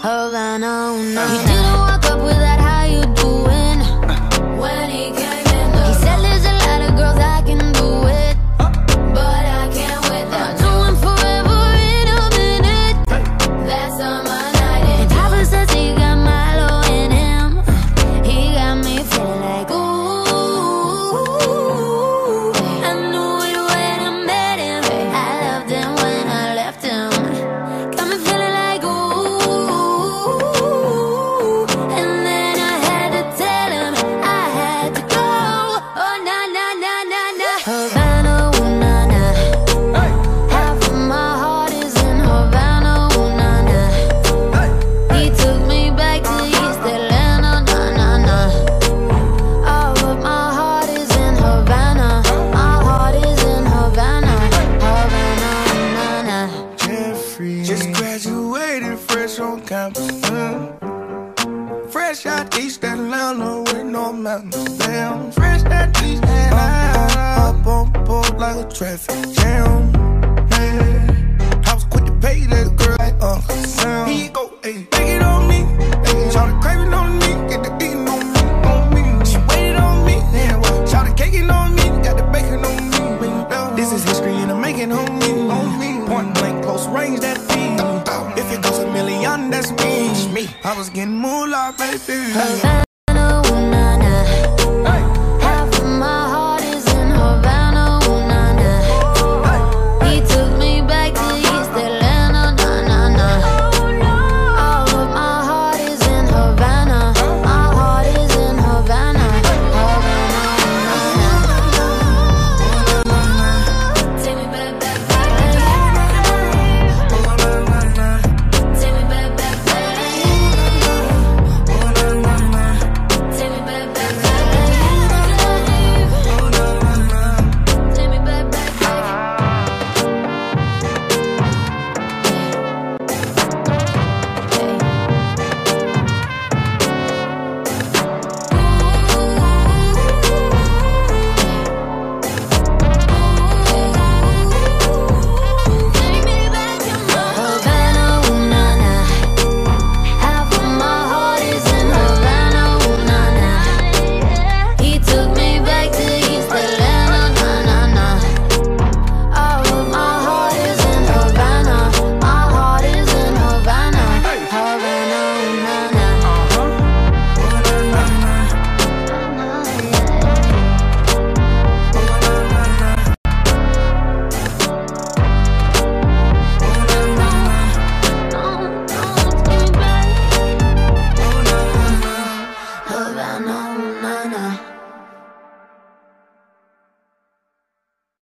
Havana, oh, no. You didn't walk up without. Mm. Fresh out East Atlanta with no mountains. Damn, fresh out East Atlanta. Up on board like a traffic If it goes a million, that's me. me. I was getting moolah, baby.